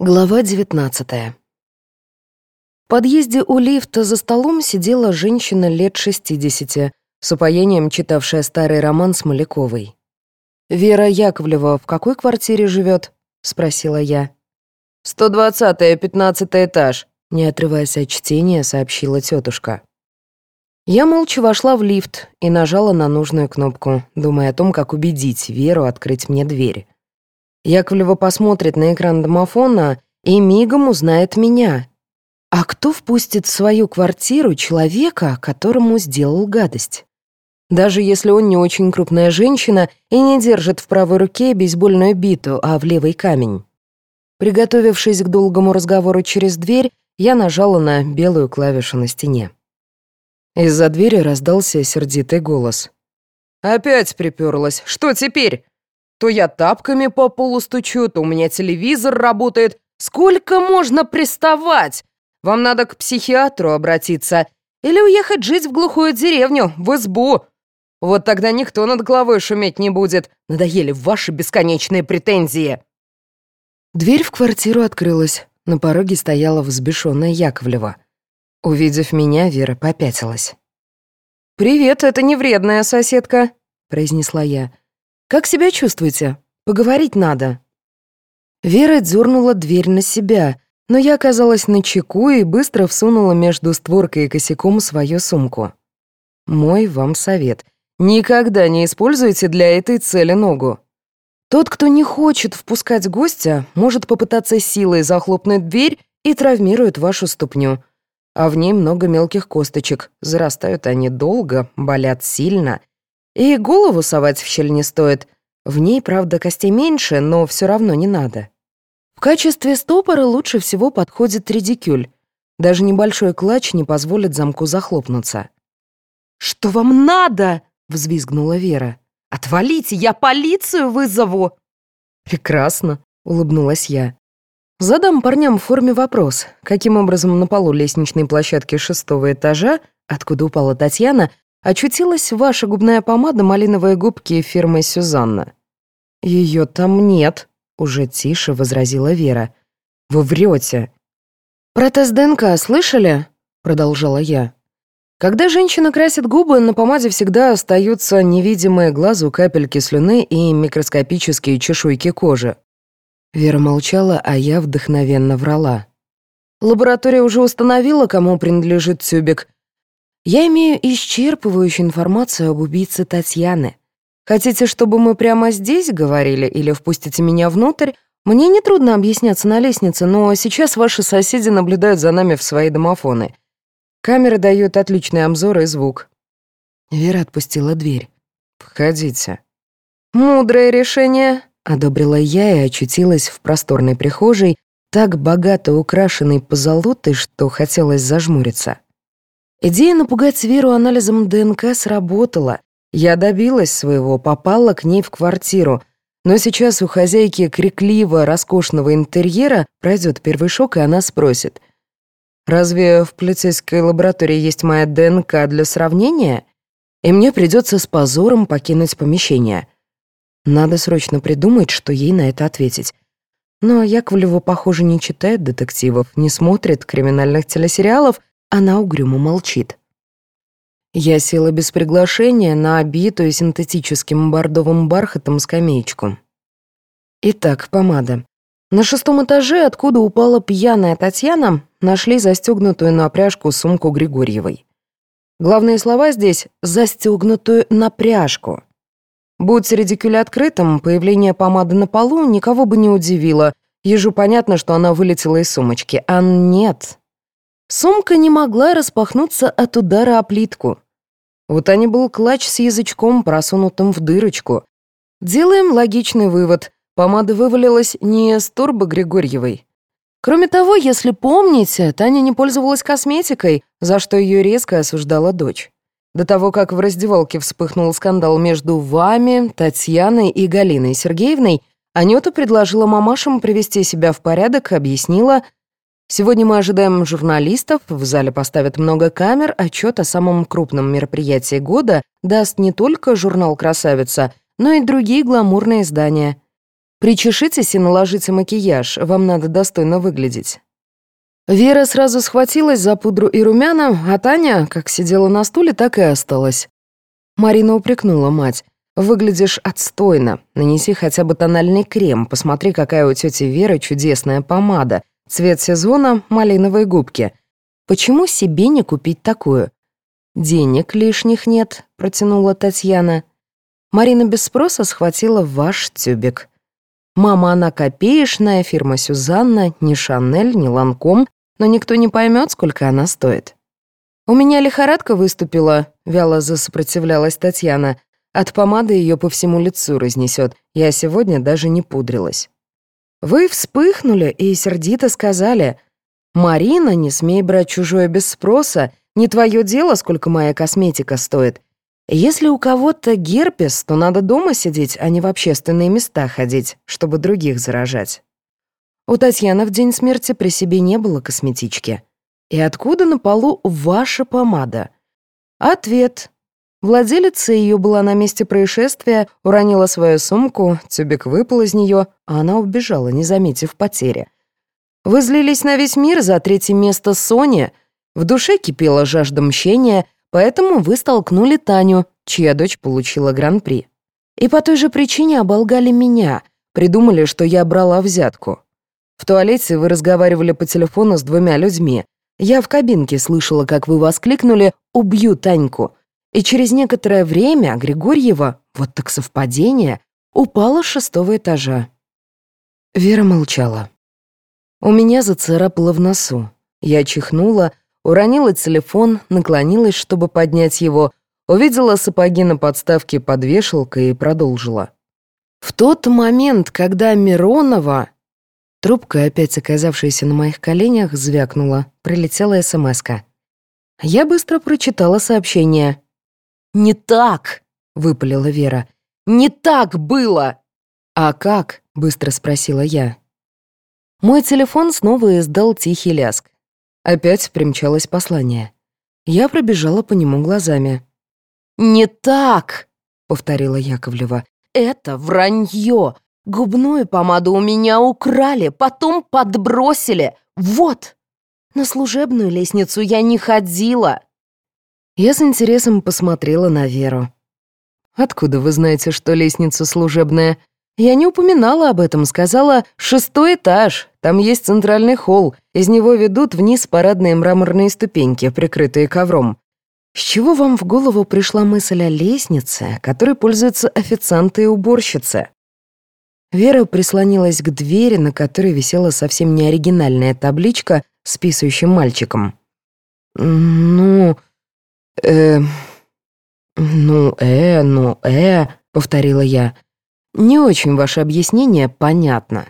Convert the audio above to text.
Глава 19 В подъезде у лифта за столом сидела женщина лет 60, с упоением читавшая старый роман с Маляковой. «Вера Яковлева в какой квартире живет? спросила я. «120-е, 15 этаж», — не отрываясь от чтения, сообщила тетушка. Я молча вошла в лифт и нажала на нужную кнопку, думая о том, как убедить Веру открыть мне дверь. Яковлева посмотрит на экран домофона и мигом узнает меня. А кто впустит в свою квартиру человека, которому сделал гадость? Даже если он не очень крупная женщина и не держит в правой руке бейсбольную биту, а в левый камень. Приготовившись к долгому разговору через дверь, я нажала на белую клавишу на стене. Из-за двери раздался сердитый голос. «Опять приперлась. Что теперь? То я тапками по полу стучу, то у меня телевизор работает. Сколько можно приставать? Вам надо к психиатру обратиться или уехать жить в глухую деревню, в избу. Вот тогда никто над головой шуметь не будет. Надоели ваши бесконечные претензии». Дверь в квартиру открылась. На пороге стояла взбешенная Яковлева. Увидев меня, Вера попятилась. «Привет, это не вредная соседка», — произнесла я. Как себя чувствуете? Поговорить надо». Вера дернула дверь на себя, но я оказалась на чеку и быстро всунула между створкой и косяком свою сумку. Мой вам совет. Никогда не используйте для этой цели ногу. Тот, кто не хочет впускать гостя, может попытаться силой захлопнуть дверь и травмирует вашу ступню. А в ней много мелких косточек. Зарастают они долго, болят сильно — и голову совать в щель не стоит. В ней, правда, костей меньше, но все равно не надо. В качестве стопора лучше всего подходит редикюль. Даже небольшой клатч не позволит замку захлопнуться. «Что вам надо?» — взвизгнула Вера. «Отвалите, я полицию вызову!» «Прекрасно», — улыбнулась я. Задам парням в форме вопрос, каким образом на полу лестничной площадки шестого этажа, откуда упала Татьяна, очутилась ваша губная помада «Малиновые губки» фирмы «Сюзанна». Ее там нет», — уже тише возразила Вера. «Вы врете». «Про тест ДНК слышали?» — продолжала я. Когда женщина красит губы, на помаде всегда остаются невидимые глазу капельки слюны и микроскопические чешуйки кожи. Вера молчала, а я вдохновенно врала. Лаборатория уже установила, кому принадлежит тюбик, я имею исчерпывающую информацию об убийце Татьяны. Хотите, чтобы мы прямо здесь говорили или впустите меня внутрь? Мне нетрудно объясняться на лестнице, но сейчас ваши соседи наблюдают за нами в свои домофоны. Камеры дают отличный обзор и звук». Вера отпустила дверь. «Входите». «Мудрое решение», — одобрила я и очутилась в просторной прихожей, так богато украшенной позолотой, что хотелось зажмуриться. Идея напугать Веру анализом ДНК сработала. Я добилась своего, попала к ней в квартиру. Но сейчас у хозяйки крикливо роскошного интерьера пройдет первый шок, и она спросит. «Разве в полицейской лаборатории есть моя ДНК для сравнения?» И мне придется с позором покинуть помещение. Надо срочно придумать, что ей на это ответить. Но Яковлева, похоже, не читает детективов, не смотрит криминальных телесериалов она угрюмо молчит. Я села без приглашения на обитую синтетическим бордовым бархатом скамеечку. Итак, помада. На шестом этаже, откуда упала пьяная Татьяна, нашли застегнутую на пряжку сумку Григорьевой. Главные слова здесь «застегнутую на пряжку». Будь редикюль открытым, появление помады на полу никого бы не удивило. Ежу понятно, что она вылетела из сумочки, а нет. Сумка не могла распахнуться от удара о плитку. Вот они был клатч с язычком, просунутым в дырочку. Делаем логичный вывод. Помада вывалилась не с турбо Григорьевой. Кроме того, если помните, Таня не пользовалась косметикой, за что ее резко осуждала дочь. До того, как в раздевалке вспыхнул скандал между вами, Татьяной и Галиной Сергеевной, Анюта предложила мамашам привести себя в порядок, объяснила, Сегодня мы ожидаем журналистов, в зале поставят много камер, отчет о самом крупном мероприятии года даст не только журнал «Красавица», но и другие гламурные издания. Причешитесь и наложите макияж, вам надо достойно выглядеть». Вера сразу схватилась за пудру и румяна, а Таня, как сидела на стуле, так и осталась. Марина упрекнула мать. «Выглядишь отстойно. Нанеси хотя бы тональный крем. Посмотри, какая у тети Веры чудесная помада. Цвет сезона — малиновые губки. Почему себе не купить такую?» «Денег лишних нет», — протянула Татьяна. Марина без спроса схватила ваш тюбик. Мама, она копеечная, фирма Сюзанна, ни Шанель, ни Ланком, но никто не поймет, сколько она стоит. «У меня лихорадка выступила», — вяло засопротивлялась Татьяна. «От помады ее по всему лицу разнесет. Я сегодня даже не пудрилась». Вы вспыхнули и сердито сказали, «Марина, не смей брать чужое без спроса. Не твое дело, сколько моя косметика стоит. Если у кого-то герпес, то надо дома сидеть, а не в общественные места ходить, чтобы других заражать». У Татьяны в день смерти при себе не было косметички. И откуда на полу ваша помада? Ответ. Владелица ее была на месте происшествия, уронила свою сумку, тюбик выпал из нее, а она убежала, не заметив потери. Вы злились на весь мир за третье место Сони. В душе кипела жажда мщения, поэтому вы столкнули Таню, чья дочь получила гран-при. И по той же причине оболгали меня, придумали, что я брала взятку. В туалете вы разговаривали по телефону с двумя людьми. Я в кабинке слышала, как вы воскликнули «Убью Таньку!» И через некоторое время Григорьева, вот так совпадение, упала с шестого этажа. Вера молчала. У меня зацарапало в носу. Я чихнула, уронила телефон, наклонилась, чтобы поднять его, увидела сапоги на подставке под вешалкой и продолжила. В тот момент, когда Миронова... Трубка, опять оказавшаяся на моих коленях, звякнула. Прилетела смс -ка. Я быстро прочитала сообщение. «Не так!» — выпалила Вера. «Не так было!» «А как?» — быстро спросила я. Мой телефон снова издал тихий ляск. Опять примчалось послание. Я пробежала по нему глазами. «Не так!» — повторила Яковлева. «Это вранье! Губную помаду у меня украли, потом подбросили. Вот! На служебную лестницу я не ходила!» Я с интересом посмотрела на Веру. «Откуда вы знаете, что лестница служебная?» Я не упоминала об этом, сказала «шестой этаж, там есть центральный холл, из него ведут вниз парадные мраморные ступеньки, прикрытые ковром». С чего вам в голову пришла мысль о лестнице, которой пользуются официанты и уборщицы? Вера прислонилась к двери, на которой висела совсем неоригинальная табличка с писающим мальчиком. «Ну, «Э... ну, э, ну, э...» — повторила я. «Не очень ваше объяснение понятно».